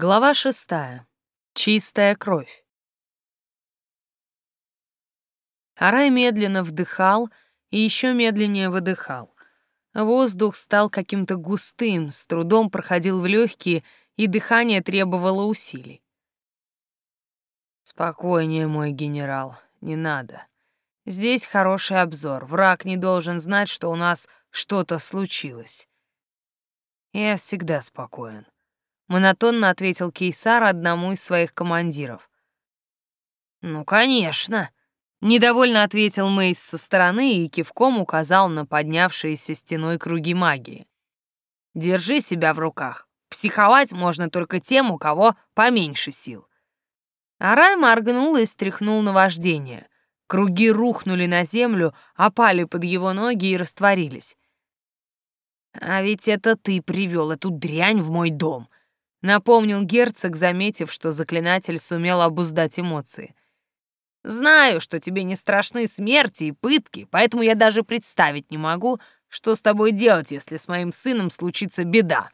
Глава шестая. Чистая кровь. Арай медленно вдыхал и еще медленнее выдыхал. Воздух стал каким-то густым, с трудом проходил в легкие, и дыхание требовало усилий. «Спокойнее, мой генерал, не надо. Здесь хороший обзор, враг не должен знать, что у нас что-то случилось. Я всегда спокоен», — монотонно ответил Кейсар одному из своих командиров. «Ну, конечно», — недовольно ответил Мейс со стороны и кивком указал на поднявшиеся стеной круги магии. «Держи себя в руках. Психовать можно только тем, у кого поменьше сил». Арай моргнул и стряхнул на вождение. Круги рухнули на землю, опали под его ноги и растворились. «А ведь это ты привел эту дрянь в мой дом», — напомнил герцог, заметив, что заклинатель сумел обуздать эмоции. «Знаю, что тебе не страшны смерти и пытки, поэтому я даже представить не могу, что с тобой делать, если с моим сыном случится беда».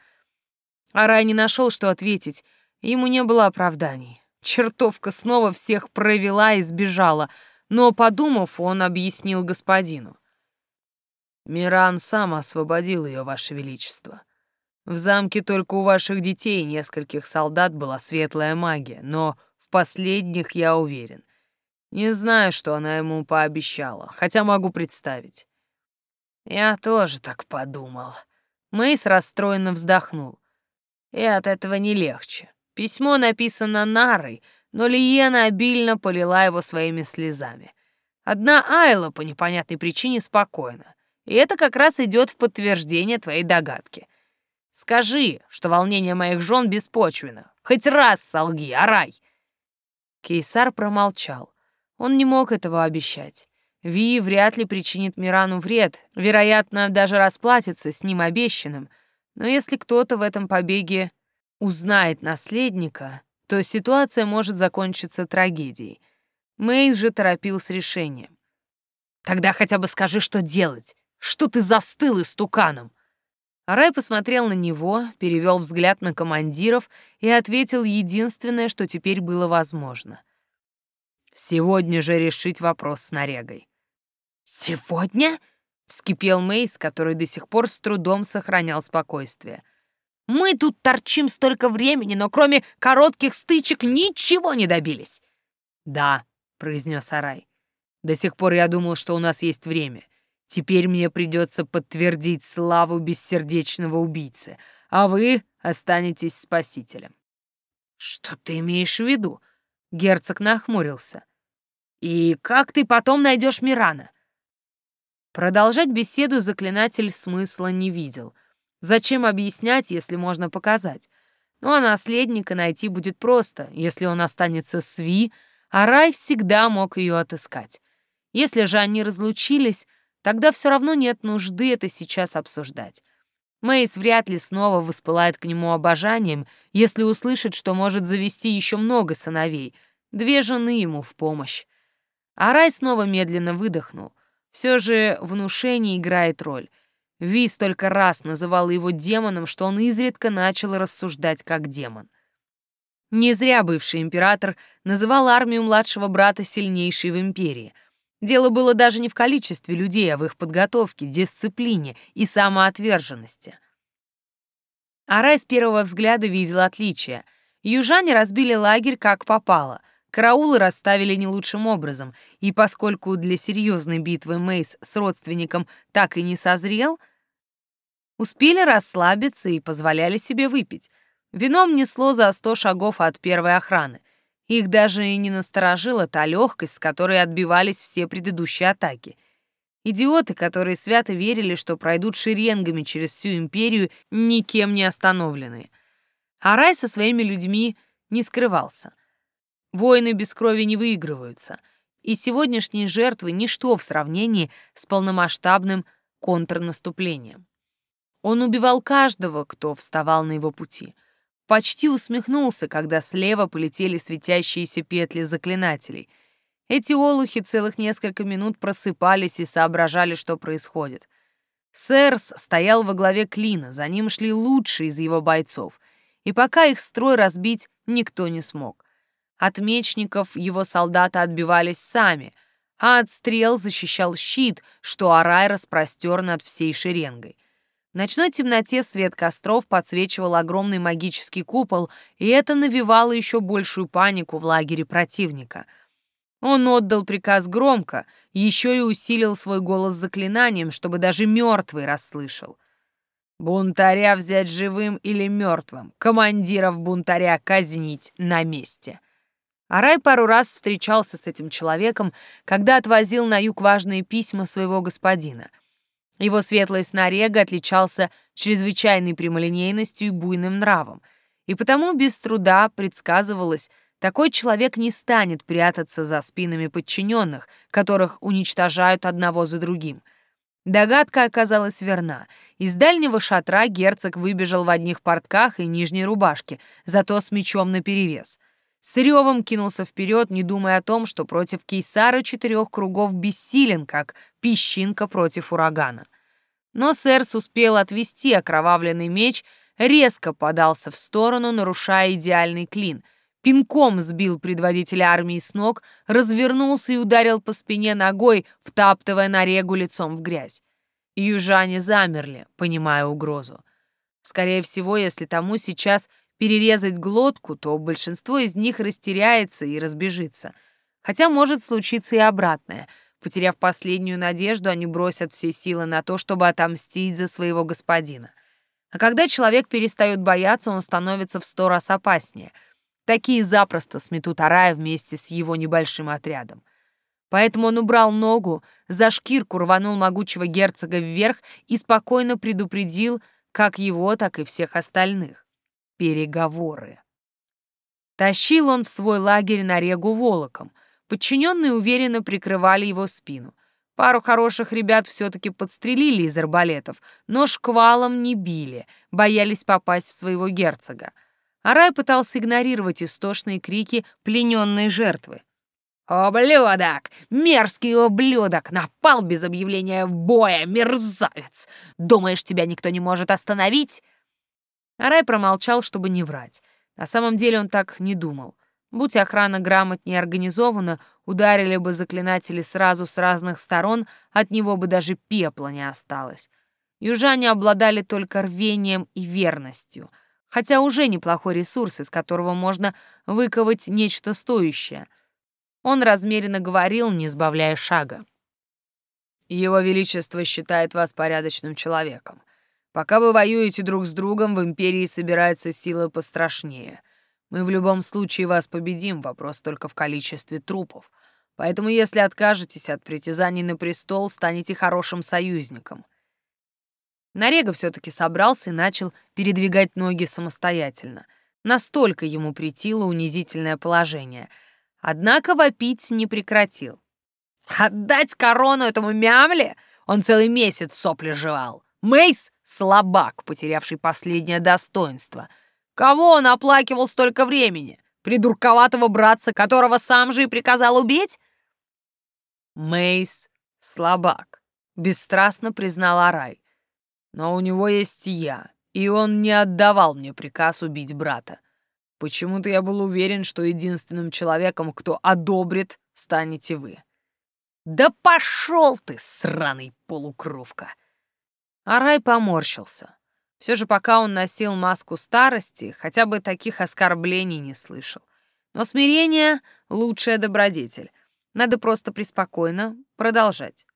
Арай не нашел, что ответить. Ему не было оправданий. Чертовка снова всех провела и сбежала, но, подумав, он объяснил господину. Миран сам освободил ее, Ваше Величество. В замке только у ваших детей нескольких солдат была светлая магия, но в последних я уверен. Не знаю, что она ему пообещала, хотя могу представить. Я тоже так подумал. Мейс расстроенно вздохнул. И от этого не легче. Письмо написано Нарой, но Лиена обильно полила его своими слезами. Одна Айла по непонятной причине спокойна. И это как раз идет в подтверждение твоей догадки. Скажи, что волнение моих жен беспочвенно. Хоть раз солги, орай!» Кейсар промолчал. Он не мог этого обещать. Ви вряд ли причинит Мирану вред, вероятно, даже расплатится с ним обещанным. Но если кто-то в этом побеге узнает наследника, то ситуация может закончиться трагедией. Мейс же торопил с решением. «Тогда хотя бы скажи, что делать. Что ты застыл истуканом?» Рай посмотрел на него, перевел взгляд на командиров и ответил единственное, что теперь было возможно. «Сегодня же решить вопрос с Нарегой». «Сегодня?» — вскипел Мейс, который до сих пор с трудом сохранял спокойствие. «Мы тут торчим столько времени, но кроме коротких стычек ничего не добились». «Да», — произнес Арай. «До сих пор я думал, что у нас есть время. Теперь мне придется подтвердить славу бессердечного убийцы, а вы останетесь спасителем». «Что ты имеешь в виду?» Герцог нахмурился. «И как ты потом найдешь Мирана?» Продолжать беседу заклинатель смысла не видел. Зачем объяснять, если можно показать? Ну а наследника найти будет просто, если он останется с Ви, а Рай всегда мог ее отыскать. Если же они разлучились, Тогда все равно нет нужды это сейчас обсуждать. Мейс вряд ли снова воспылает к нему обожанием, если услышит, что может завести еще много сыновей. Две жены ему в помощь. А Рай снова медленно выдохнул. Все же внушение играет роль. Ви столько раз называл его демоном, что он изредка начал рассуждать как демон. Не зря бывший император называл армию младшего брата сильнейшей в империи — Дело было даже не в количестве людей, а в их подготовке, дисциплине и самоотверженности. Арай с первого взгляда видел отличия. Южане разбили лагерь как попало. Караулы расставили не лучшим образом, и поскольку для серьезной битвы Мейс с родственником так и не созрел, успели расслабиться и позволяли себе выпить. Вином несло за сто шагов от первой охраны. Их даже и не насторожила та легкость, с которой отбивались все предыдущие атаки. Идиоты, которые свято верили, что пройдут шеренгами через всю империю, никем не остановленные. А рай со своими людьми не скрывался. Войны без крови не выигрываются, и сегодняшние жертвы — ничто в сравнении с полномасштабным контрнаступлением. Он убивал каждого, кто вставал на его пути — почти усмехнулся, когда слева полетели светящиеся петли заклинателей. Эти олухи целых несколько минут просыпались и соображали, что происходит. Сэрс стоял во главе клина, за ним шли лучшие из его бойцов. и пока их строй разбить никто не смог. От мечников его солдаты отбивались сами, а от стрел защищал щит, что Арай распростер над всей шеренгой. В ночной темноте свет костров подсвечивал огромный магический купол, и это навевало еще большую панику в лагере противника. Он отдал приказ громко, еще и усилил свой голос заклинанием, чтобы даже мертвый расслышал. «Бунтаря взять живым или мертвым, командиров бунтаря казнить на месте». Арай пару раз встречался с этим человеком, когда отвозил на юг важные письма своего господина — его светлость Нарега отличался чрезвычайной прямолинейностью и буйным нравом, и потому без труда предсказывалось, такой человек не станет прятаться за спинами подчиненных, которых уничтожают одного за другим. Догадка оказалась верна. Из дальнего шатра герцог выбежал в одних портках и нижней рубашке, зато с мечом наперевес. С ревом кинулся вперед, не думая о том, что против кейсара четырех кругов бессилен, как песчинка против урагана. Но Сэрс успел отвести окровавленный меч, резко подался в сторону, нарушая идеальный клин, пинком сбил предводителя армии с ног, развернулся и ударил по спине ногой, втаптывая на регу лицом в грязь. Южане замерли, понимая угрозу. Скорее всего, если тому сейчас перерезать глотку, то большинство из них растеряется и разбежится. Хотя может случиться и обратное. Потеряв последнюю надежду, они бросят все силы на то, чтобы отомстить за своего господина. А когда человек перестает бояться, он становится в сто раз опаснее. Такие запросто сметут Арая вместе с его небольшим отрядом. Поэтому он убрал ногу, за шкирку рванул могучего герцога вверх и спокойно предупредил как его, так и всех остальных переговоры. Тащил он в свой лагерь на регу волоком. Подчиненные уверенно прикрывали его спину. Пару хороших ребят все-таки подстрелили из арбалетов, но шквалом не били, боялись попасть в своего герцога. Арай пытался игнорировать истошные крики плененной жертвы. «Ублюдок! Мерзкий ублюдок! Напал без объявления боя, мерзавец! Думаешь, тебя никто не может остановить?» Арай промолчал, чтобы не врать. На самом деле он так не думал. Будь охрана грамотнее организована, ударили бы заклинатели сразу с разных сторон, от него бы даже пепла не осталось. Южане обладали только рвением и верностью, хотя уже неплохой ресурс, из которого можно выковать нечто стоящее. Он размеренно говорил, не сбавляя шага. «Его Величество считает вас порядочным человеком. Пока вы воюете друг с другом, в Империи собирается сила пострашнее. Мы в любом случае вас победим, вопрос только в количестве трупов. Поэтому если откажетесь от притязаний на престол, станете хорошим союзником». Нарега все-таки собрался и начал передвигать ноги самостоятельно. Настолько ему притило унизительное положение. Однако вопить не прекратил. «Отдать корону этому мямле? Он целый месяц сопли жевал. Мейс — слабак, потерявший последнее достоинство. Кого он оплакивал столько времени? Придурковатого братца, которого сам же и приказал убить? Мейс — слабак, бесстрастно признал Арай. Но у него есть я, и он не отдавал мне приказ убить брата. Почему-то я был уверен, что единственным человеком, кто одобрит, станете вы. Да пошел ты, сраный полукровка! Арай поморщился. Все же пока он носил маску старости, хотя бы таких оскорблений не слышал. Но смирение — лучшая добродетель. Надо просто преспокойно продолжать.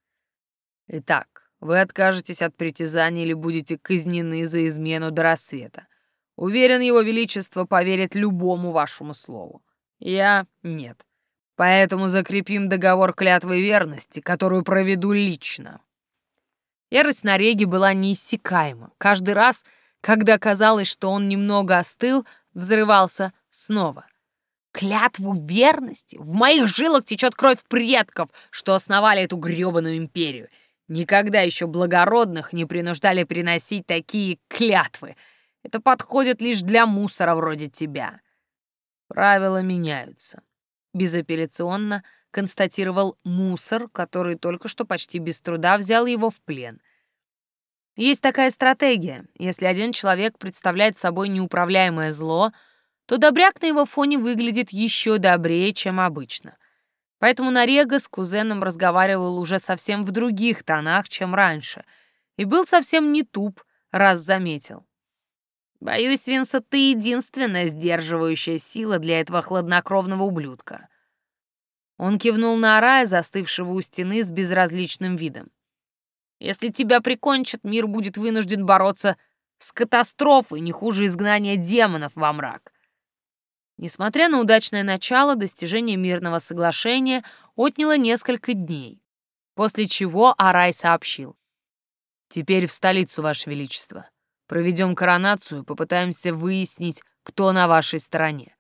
Итак, вы откажетесь от притязаний или будете казнены за измену до рассвета. Уверен, его величество поверит любому вашему слову. Я — нет. Поэтому закрепим договор клятвы верности, которую проведу лично. Ярость на Реге была неиссякаема. Каждый раз, когда казалось, что он немного остыл, взрывался снова. «Клятву верности? В моих жилах течет кровь предков, что основали эту грёбаную империю. Никогда еще благородных не принуждали приносить такие клятвы. Это подходит лишь для мусора вроде тебя. Правила меняются. Безапелляционно констатировал мусор, который только что почти без труда взял его в плен. Есть такая стратегия. Если один человек представляет собой неуправляемое зло, то добряк на его фоне выглядит еще добрее, чем обычно. Поэтому Нарега с кузеном разговаривал уже совсем в других тонах, чем раньше, и был совсем не туп, раз заметил. «Боюсь, Винса, ты единственная сдерживающая сила для этого хладнокровного ублюдка». Он кивнул на Арая, застывшего у стены с безразличным видом. Если тебя прикончат, мир будет вынужден бороться с катастрофой, не хуже изгнания демонов во мрак. Несмотря на удачное начало, достижение мирного соглашения отняло несколько дней, после чего Арай сообщил. «Теперь в столицу, Ваше Величество. Проведем коронацию, попытаемся выяснить, кто на вашей стороне».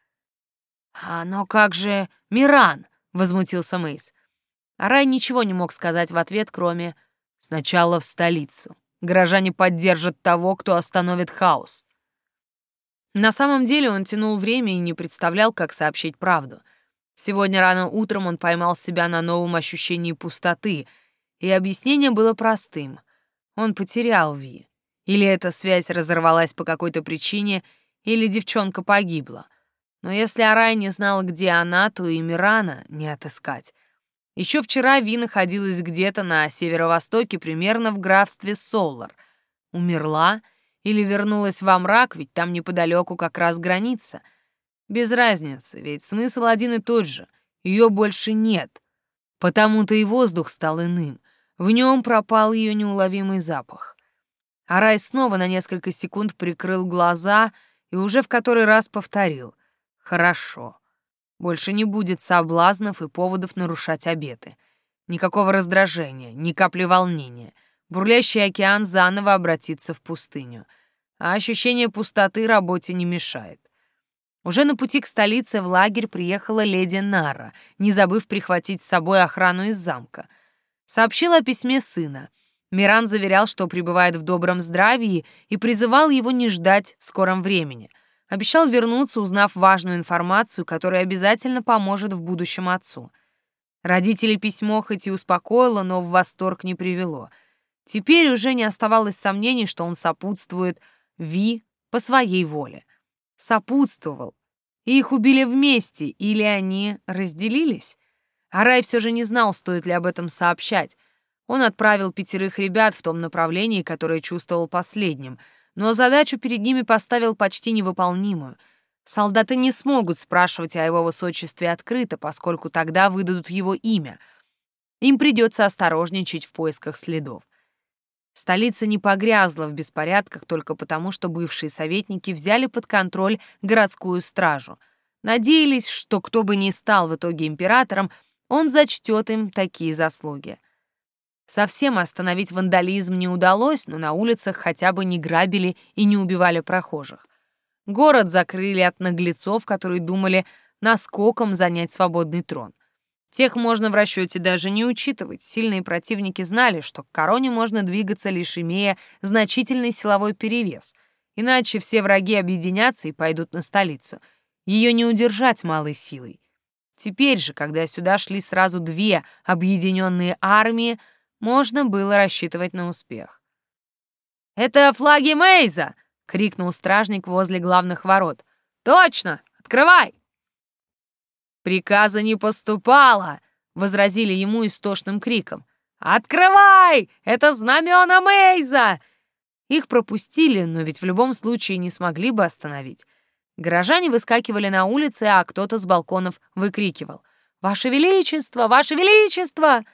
«А но как же Миран?» — возмутился Мейс. Арай ничего не мог сказать в ответ, кроме Сначала в столицу. Горожане поддержат того, кто остановит хаос. На самом деле он тянул время и не представлял, как сообщить правду. Сегодня рано утром он поймал себя на новом ощущении пустоты, и объяснение было простым. Он потерял Ви. Или эта связь разорвалась по какой-то причине, или девчонка погибла. Но если Арай не знал, где она, то и Мирана не отыскать. Еще вчера Ви находилась где-то на северо-востоке, примерно в графстве Солар. Умерла или вернулась во мрак, ведь там неподалеку как раз граница. Без разницы, ведь смысл один и тот же. Ее больше нет. Потому-то и воздух стал иным. В нем пропал ее неуловимый запах. Арай снова на несколько секунд прикрыл глаза и уже в который раз повторил. «Хорошо». Больше не будет соблазнов и поводов нарушать обеты. Никакого раздражения, ни капли волнения. Бурлящий океан заново обратится в пустыню. А ощущение пустоты работе не мешает. Уже на пути к столице в лагерь приехала леди Нара, не забыв прихватить с собой охрану из замка. Сообщила о письме сына. Миран заверял, что пребывает в добром здравии и призывал его не ждать в скором времени — Обещал вернуться, узнав важную информацию, которая обязательно поможет в будущем отцу. Родители письмо хоть и успокоило, но в восторг не привело. Теперь уже не оставалось сомнений, что он сопутствует Ви по своей воле. Сопутствовал. И их убили вместе, или они разделились? Арай все же не знал, стоит ли об этом сообщать. Он отправил пятерых ребят в том направлении, которое чувствовал последним — но задачу перед ними поставил почти невыполнимую. Солдаты не смогут спрашивать о его высочестве открыто, поскольку тогда выдадут его имя. Им придется осторожничать в поисках следов. Столица не погрязла в беспорядках только потому, что бывшие советники взяли под контроль городскую стражу. Надеялись, что кто бы ни стал в итоге императором, он зачтет им такие заслуги. Совсем остановить вандализм не удалось, но на улицах хотя бы не грабили и не убивали прохожих. Город закрыли от наглецов, которые думали наскоком занять свободный трон. Тех можно в расчете даже не учитывать. Сильные противники знали, что к короне можно двигаться лишь имея значительный силовой перевес. Иначе все враги объединятся и пойдут на столицу. Ее не удержать малой силой. Теперь же, когда сюда шли сразу две объединенные армии, можно было рассчитывать на успех. «Это флаги Мейза!» — крикнул стражник возле главных ворот. «Точно! Открывай!» «Приказа не поступало!» — возразили ему истошным криком. «Открывай! Это знамена Мейза!» Их пропустили, но ведь в любом случае не смогли бы остановить. Горожане выскакивали на улицы, а кто-то с балконов выкрикивал. «Ваше Величество! Ваше Величество!»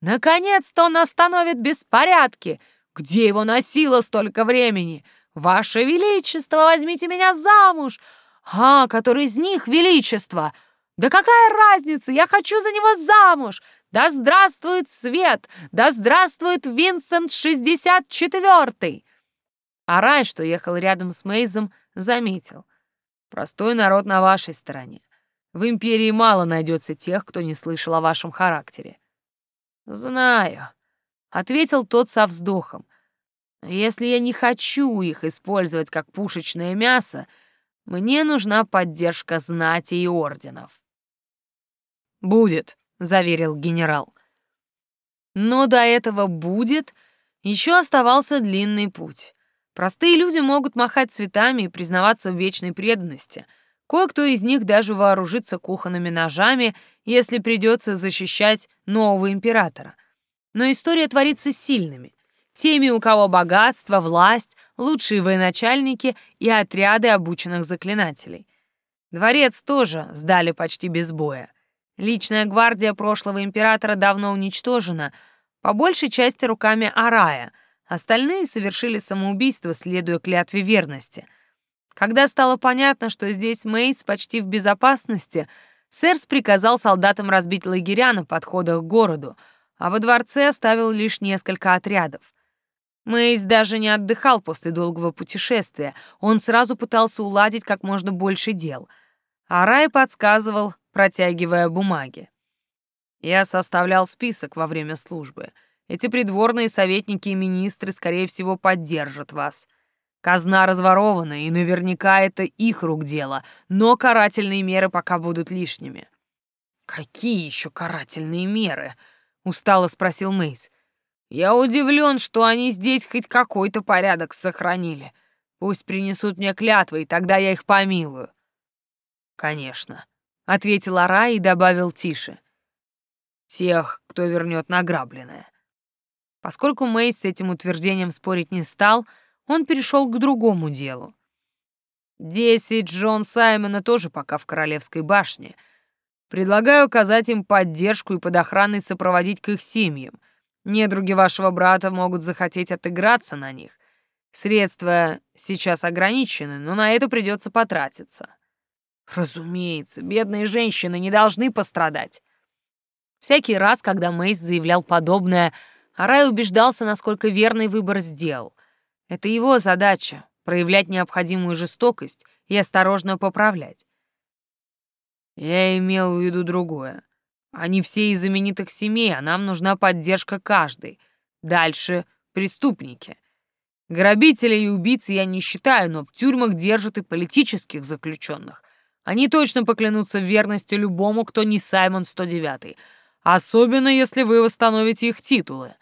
Наконец-то он остановит беспорядки! Где его носило столько времени? Ваше Величество, возьмите меня замуж! А, который из них Величество? Да какая разница? Я хочу за него замуж! Да здравствует свет! Да здравствует Винсент 64-й! А Рай, что ехал рядом с Мейзом, заметил. Простой народ на вашей стороне. В империи мало найдется тех, кто не слышал о вашем характере. «Знаю», — ответил тот со вздохом. «Если я не хочу их использовать как пушечное мясо, мне нужна поддержка знати и орденов». «Будет», — заверил генерал. «Но до этого «будет» Еще оставался длинный путь. Простые люди могут махать цветами и признаваться в вечной преданности. Кое-кто из них даже вооружится кухонными ножами, если придется защищать нового императора. Но история творится сильными. Теми, у кого богатство, власть, лучшие военачальники и отряды обученных заклинателей. Дворец тоже сдали почти без боя. Личная гвардия прошлого императора давно уничтожена, по большей части руками Арая. Остальные совершили самоубийство, следуя клятве верности. Когда стало понятно, что здесь Мейс почти в безопасности, Сэрс приказал солдатам разбить лагеря на подходах к городу, а во дворце оставил лишь несколько отрядов. Мейс даже не отдыхал после долгого путешествия, он сразу пытался уладить как можно больше дел. А Рай подсказывал, протягивая бумаги. Я составлял список во время службы. Эти придворные советники и министры, скорее всего, поддержат вас. Казна разворована, и наверняка это их рук дело, но карательные меры пока будут лишними. «Какие еще карательные меры?» — устало спросил Мейс. «Я удивлен, что они здесь хоть какой-то порядок сохранили. Пусть принесут мне клятвы, и тогда я их помилую». «Конечно», ответил Ара и добавил тише. Тех, кто вернет награбленное. Поскольку Мейс с этим утверждением спорить не стал, он перешел к другому делу. Десять Джон Саймона тоже пока в Королевской башне. Предлагаю оказать им поддержку и под охраной сопроводить к их семьям. Недруги вашего брата могут захотеть отыграться на них. Средства сейчас ограничены, но на это придется потратиться. Разумеется, бедные женщины не должны пострадать. Всякий раз, когда Мейс заявлял подобное, Арай убеждался, насколько верный выбор сделал. Это его задача — проявлять необходимую жестокость и осторожно поправлять. Я имел в виду другое. Они все из знаменитых семей, а нам нужна поддержка каждой. Дальше — преступники. Грабителей и убийц я не считаю, но в тюрьмах держат и политических заключенных. Они точно поклянутся в верности любому, кто не Саймон 109, особенно если вы восстановите их титулы.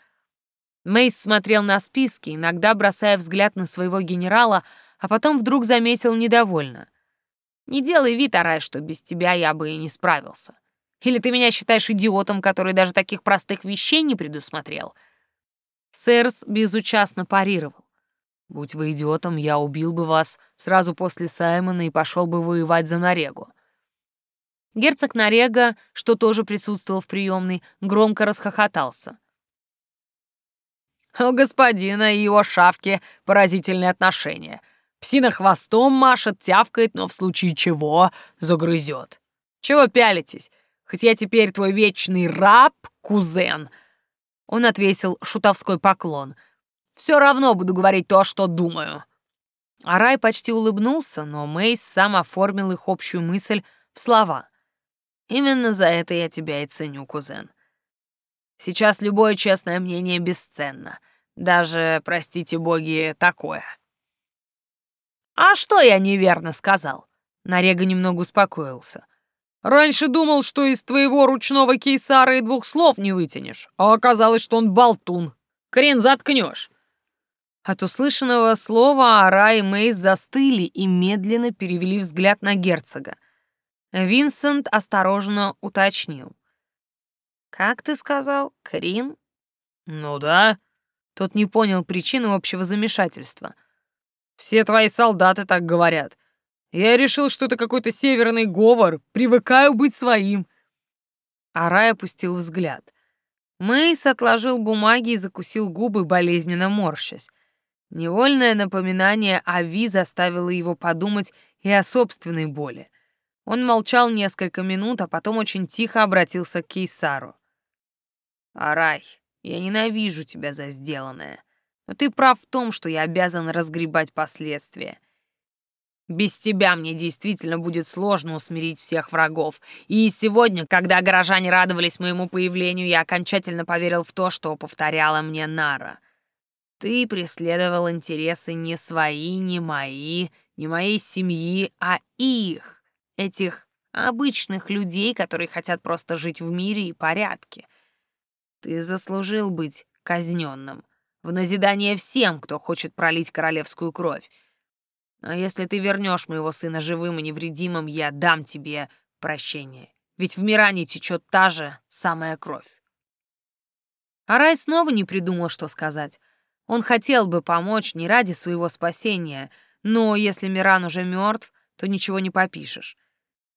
Мейс смотрел на списки, иногда бросая взгляд на своего генерала, а потом вдруг заметил недовольно. «Не делай вид, Арай, что без тебя я бы и не справился. Или ты меня считаешь идиотом, который даже таких простых вещей не предусмотрел?» Сэрс безучастно парировал. Будь вы идиотом, я убил бы вас сразу после Саймона и пошел бы воевать за Нарегу. Герцог Нарега, что тоже присутствовал в приемной, громко расхохотался. У господина и его шавки поразительные отношения. Псина хвостом машет, тявкает, но в случае чего загрызет. Чего пялитесь? Хоть я теперь твой вечный раб, кузен. Он отвесил шутовской поклон — все равно буду говорить то, что думаю». Арай почти улыбнулся, но Мейс сам оформил их общую мысль в слова. «Именно за это я тебя и ценю, кузен. Сейчас любое честное мнение бесценно. Даже, простите боги, такое». «А что я неверно сказал?» Нарега немного успокоился. «Раньше думал, что из твоего ручного кейсара и двух слов не вытянешь, а оказалось, что он болтун. Крен заткнешь. От услышанного слова Ара и Мейс застыли и медленно перевели взгляд на герцога. Винсент осторожно уточнил. «Как ты сказал, Крин?» «Ну да». Тот не понял причины общего замешательства. «Все твои солдаты так говорят. Я решил, что это какой-то северный говор. Привыкаю быть своим». Арай опустил взгляд. Мейс отложил бумаги и закусил губы, болезненно морщась. Невольное напоминание о Ви заставило его подумать и о собственной боли. Он молчал несколько минут, а потом очень тихо обратился к Кейсару. «Арай, я ненавижу тебя за сделанное, но ты прав в том, что я обязан разгребать последствия. Без тебя мне действительно будет сложно усмирить всех врагов. И сегодня, когда горожане радовались моему появлению, я окончательно поверил в то, что повторяла мне Нара — ты преследовал интересы не свои, не мои, не моей семьи, а их, этих обычных людей, которые хотят просто жить в мире и порядке. Ты заслужил быть казненным, в назидание всем, кто хочет пролить королевскую кровь. А если ты вернешь моего сына живым и невредимым, я дам тебе прощение. Ведь в Миране течет та же самая кровь. Арай снова не придумал, что сказать. Он хотел бы помочь не ради своего спасения, но если Миран уже мертв, то ничего не попишешь.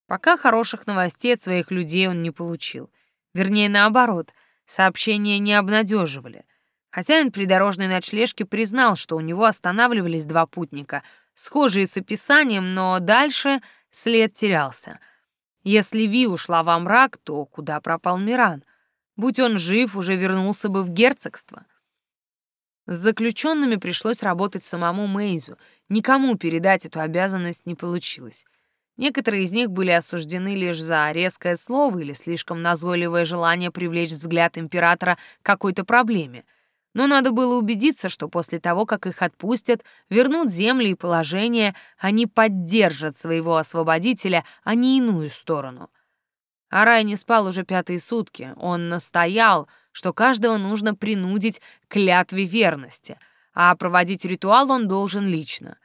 Пока хороших новостей от своих людей он не получил. Вернее, наоборот, сообщения не обнадеживали. Хозяин придорожной ночлежки признал, что у него останавливались два путника, схожие с описанием, но дальше след терялся. Если Ви ушла во мрак, то куда пропал Миран? Будь он жив, уже вернулся бы в герцогство. С заключенными пришлось работать самому Мейзу. Никому передать эту обязанность не получилось. Некоторые из них были осуждены лишь за резкое слово или слишком назойливое желание привлечь взгляд императора к какой-то проблеме — но надо было убедиться, что после того, как их отпустят, вернут земли и положение, они поддержат своего освободителя, а не иную сторону. Арай не спал уже пятые сутки. Он настоял, что каждого нужно принудить к клятве верности, а проводить ритуал он должен лично.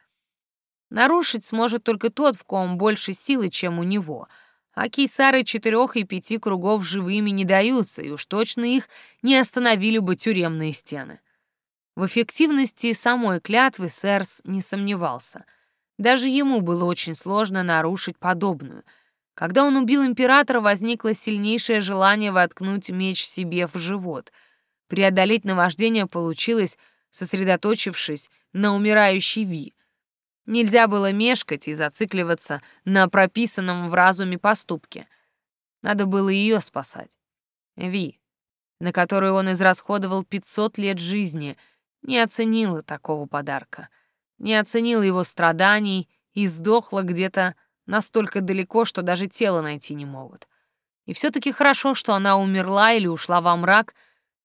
Нарушить сможет только тот, в ком больше силы, чем у него — а кейсары четырех и пяти кругов живыми не даются, и уж точно их не остановили бы тюремные стены. В эффективности самой клятвы Сэрс не сомневался. Даже ему было очень сложно нарушить подобную. Когда он убил императора, возникло сильнейшее желание воткнуть меч себе в живот. Преодолеть наваждение получилось, сосредоточившись на умирающей Ви. Нельзя было мешкать и зацикливаться на прописанном в разуме поступке. Надо было ее спасать. Ви, на которую он израсходовал 500 лет жизни, не оценила такого подарка. Не оценила его страданий и сдохла где-то настолько далеко, что даже тело найти не могут. И все-таки хорошо, что она умерла или ушла во мрак,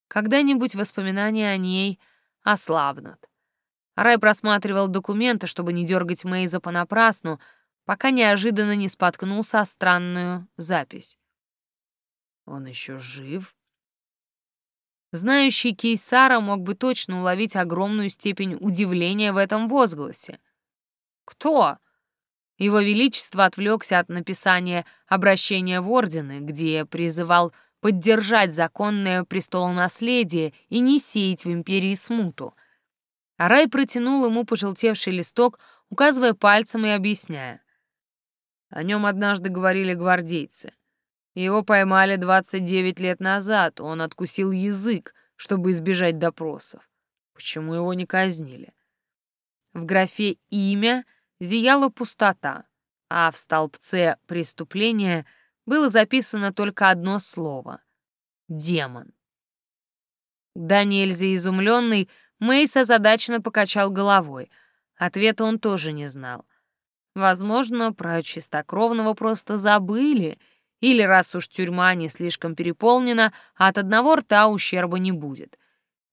когда-нибудь воспоминания о ней ослабнут. Рай просматривал документы, чтобы не дергать Мейза понапрасну, пока неожиданно не споткнулся о странную запись. Он еще жив? Знающий Кейсара мог бы точно уловить огромную степень удивления в этом возгласе. «Кто?» Его Величество отвлекся от написания обращения в Ордены, где призывал поддержать законное престолонаследие и не сеять в империи смуту — а Рай протянул ему пожелтевший листок, указывая пальцем и объясняя. О нем однажды говорили гвардейцы. Его поймали 29 лет назад, он откусил язык, чтобы избежать допросов. Почему его не казнили? В графе «Имя» зияла пустота, а в столбце «Преступление» было записано только одно слово — «Демон». Да нельзя изумленный, Мейс озадаченно покачал головой. Ответа он тоже не знал. Возможно, про чистокровного просто забыли, или раз уж тюрьма не слишком переполнена, от одного рта ущерба не будет.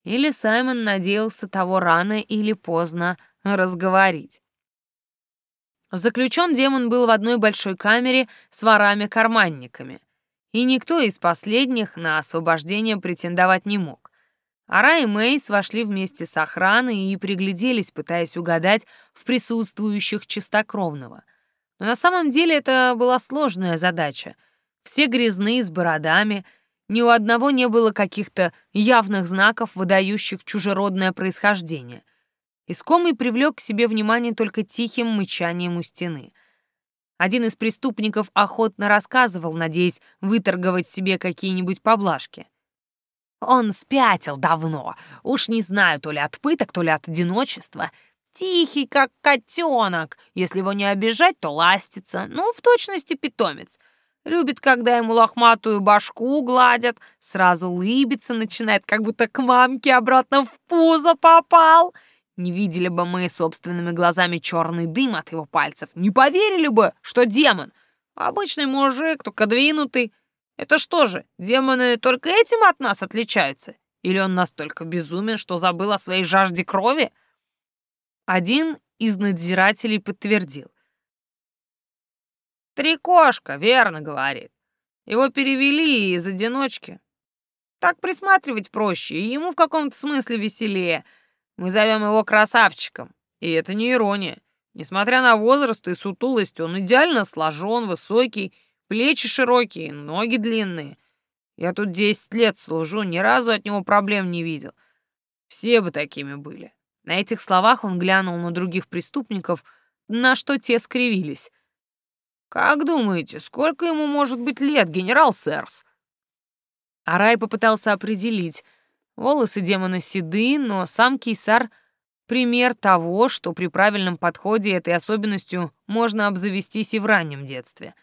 Или Саймон надеялся того рано или поздно разговорить. Заключен демон был в одной большой камере с ворами-карманниками, и никто из последних на освобождение претендовать не мог. Ара и Мейс вошли вместе с охраной и пригляделись, пытаясь угадать в присутствующих чистокровного. Но на самом деле это была сложная задача. Все грязные, с бородами, ни у одного не было каких-то явных знаков, выдающих чужеродное происхождение. Искомый привлек к себе внимание только тихим мычанием у стены. Один из преступников охотно рассказывал, надеясь выторговать себе какие-нибудь поблажки — он спятил давно. Уж не знаю, то ли от пыток, то ли от одиночества. Тихий, как котенок. Если его не обижать, то ластится. Ну, в точности питомец. Любит, когда ему лохматую башку гладят. Сразу лыбиться начинает, как будто к мамке обратно в пузо попал. Не видели бы мы собственными глазами черный дым от его пальцев. Не поверили бы, что демон. Обычный мужик, только двинутый. Это что же, демоны только этим от нас отличаются? Или он настолько безумен, что забыл о своей жажде крови? Один из надзирателей подтвердил. «Три кошка, верно говорит. Его перевели из одиночки. Так присматривать проще, и ему в каком-то смысле веселее. Мы зовем его красавчиком, и это не ирония. Несмотря на возраст и сутулость, он идеально сложен, высокий, плечи широкие, ноги длинные. Я тут десять лет служу, ни разу от него проблем не видел. Все бы такими были. На этих словах он глянул на других преступников, на что те скривились. «Как думаете, сколько ему может быть лет, генерал Сэрс?» Арай попытался определить. Волосы демона седые, но сам Кейсар — пример того, что при правильном подходе этой особенностью можно обзавестись и в раннем детстве.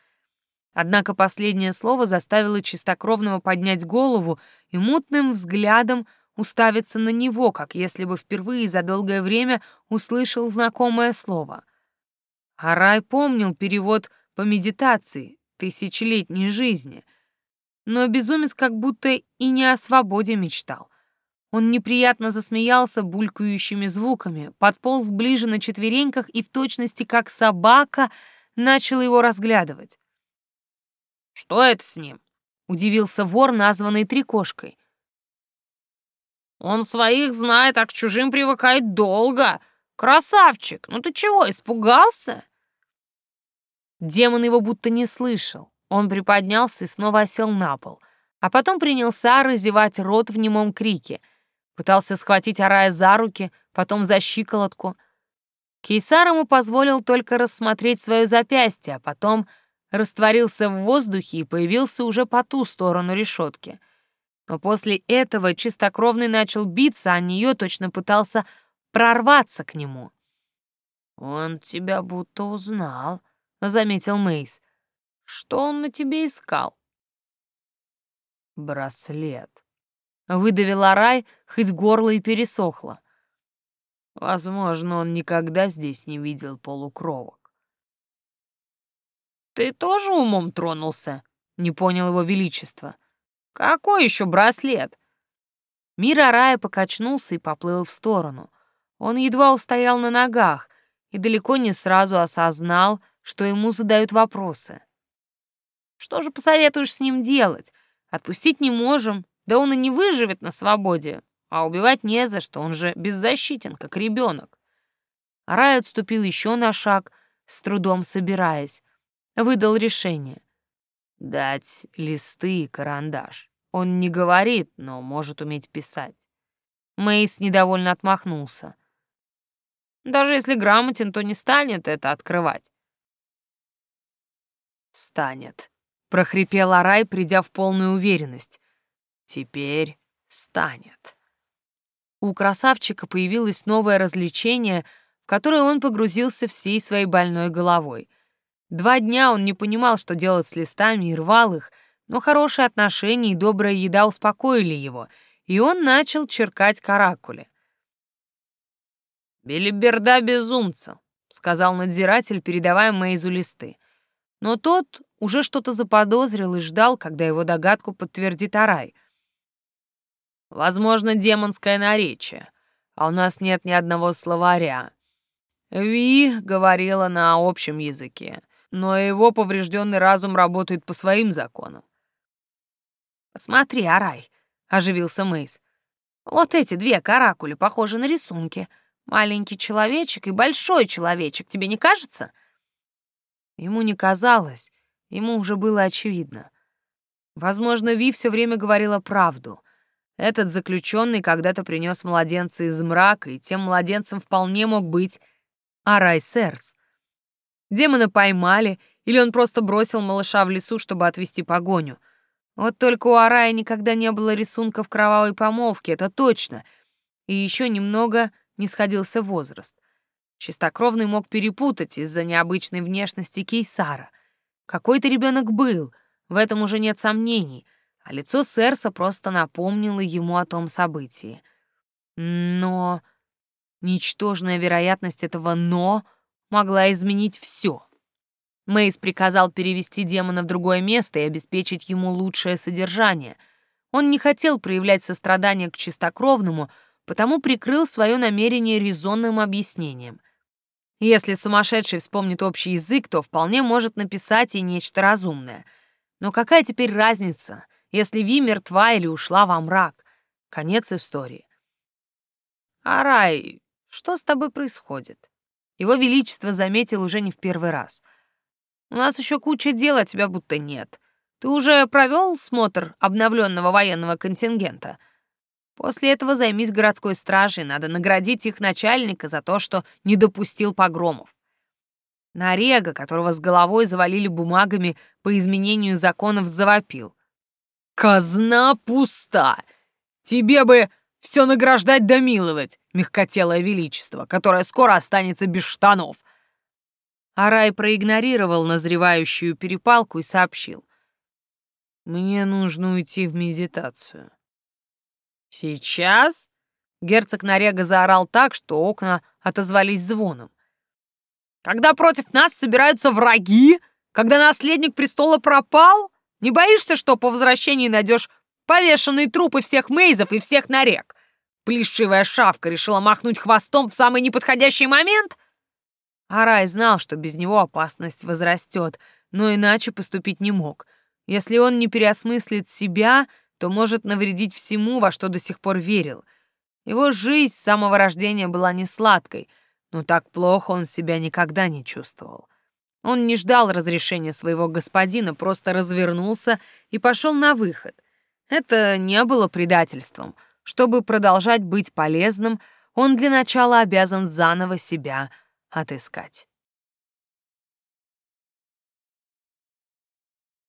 Однако последнее слово заставило чистокровного поднять голову и мутным взглядом уставиться на него, как если бы впервые за долгое время услышал знакомое слово. Арай помнил перевод по медитации тысячелетней жизни, но безумец как будто и не о свободе мечтал. Он неприятно засмеялся булькающими звуками, подполз ближе на четвереньках и в точности как собака начал его разглядывать. «Что это с ним?» — удивился вор, названный Трикошкой. Он своих знает, а к чужим привыкает долго. Красавчик, ну ты чего, испугался?» Демон его будто не слышал. Он приподнялся и снова осел на пол, а потом принялся разевать рот в немом крике. Пытался схватить Арая за руки, потом за щиколотку. Кейсар ему позволил только рассмотреть свое запястье, а потом растворился в воздухе и появился уже по ту сторону решетки. Но после этого чистокровный начал биться, а нее точно пытался прорваться к нему. «Он тебя будто узнал», — заметил Мейс. «Что он на тебе искал?» «Браслет», — выдавила Рай, хоть горло и пересохло. Возможно, он никогда здесь не видел полукровок. «Ты тоже умом тронулся?» — не понял его величество. «Какой еще браслет?» Мир Арая покачнулся и поплыл в сторону. Он едва устоял на ногах и далеко не сразу осознал, что ему задают вопросы. «Что же посоветуешь с ним делать? Отпустить не можем, да он и не выживет на свободе, а убивать не за что, он же беззащитен, как ребенок». Арай отступил еще на шаг, с трудом собираясь. Выдал решение. Дать листы и карандаш. Он не говорит, но может уметь писать. Мейс недовольно отмахнулся. Даже если грамотен, то не станет это открывать. Станет, прохрипел Арай, придя в полную уверенность. Теперь станет. У красавчика появилось новое развлечение, в которое он погрузился всей своей больной головой. Два дня он не понимал, что делать с листами, и рвал их, но хорошие отношения и добрая еда успокоили его, и он начал черкать каракули. «Белиберда безумца», — сказал надзиратель, передавая Мейзу листы. Но тот уже что-то заподозрил и ждал, когда его догадку подтвердит Арай. «Возможно, демонское наречие, а у нас нет ни одного словаря. Ви говорила на общем языке но его поврежденный разум работает по своим законам. «Смотри, Арай», — оживился Мейс. «Вот эти две каракули похожи на рисунки. Маленький человечек и большой человечек, тебе не кажется?» Ему не казалось, ему уже было очевидно. Возможно, Ви все время говорила правду. Этот заключенный когда-то принес младенца из мрака, и тем младенцем вполне мог быть Арай Серс. Демона поймали, или он просто бросил малыша в лесу, чтобы отвести погоню. Вот только у Арая никогда не было рисунков кровавой помолвки, это точно. И еще немного не сходился возраст. Чистокровный мог перепутать из-за необычной внешности Кейсара. Какой-то ребенок был, в этом уже нет сомнений, а лицо Серса просто напомнило ему о том событии. Но ничтожная вероятность этого «но» — могла изменить все. Мейс приказал перевести демона в другое место и обеспечить ему лучшее содержание. Он не хотел проявлять сострадание к чистокровному, потому прикрыл свое намерение резонным объяснением. Если сумасшедший вспомнит общий язык, то вполне может написать и нечто разумное. Но какая теперь разница, если Ви мертва или ушла во мрак. Конец истории. Арай, что с тобой происходит? Его Величество заметил уже не в первый раз. У нас еще куча дел, а тебя будто нет. Ты уже провел смотр обновленного военного контингента? После этого займись городской стражей, надо наградить их начальника за то, что не допустил погромов. Нарега, которого с головой завалили бумагами по изменению законов, завопил. «Казна пуста! Тебе бы все награждать да миловать, мягкотелое величество, которое скоро останется без штанов!» Арай проигнорировал назревающую перепалку и сообщил. «Мне нужно уйти в медитацию». «Сейчас?» Герцог Нарега заорал так, что окна отозвались звоном. «Когда против нас собираются враги? Когда наследник престола пропал? Не боишься, что по возвращении найдешь повешенные трупы всех мейзов и всех Нарек? Плешивая шавка решила махнуть хвостом в самый неподходящий момент?» Арай знал, что без него опасность возрастет, но иначе поступить не мог. Если он не переосмыслит себя, то может навредить всему, во что до сих пор верил. Его жизнь с самого рождения была не сладкой, но так плохо он себя никогда не чувствовал. Он не ждал разрешения своего господина, просто развернулся и пошел на выход. Это не было предательством. Чтобы продолжать быть полезным, он для начала обязан заново себя отыскать.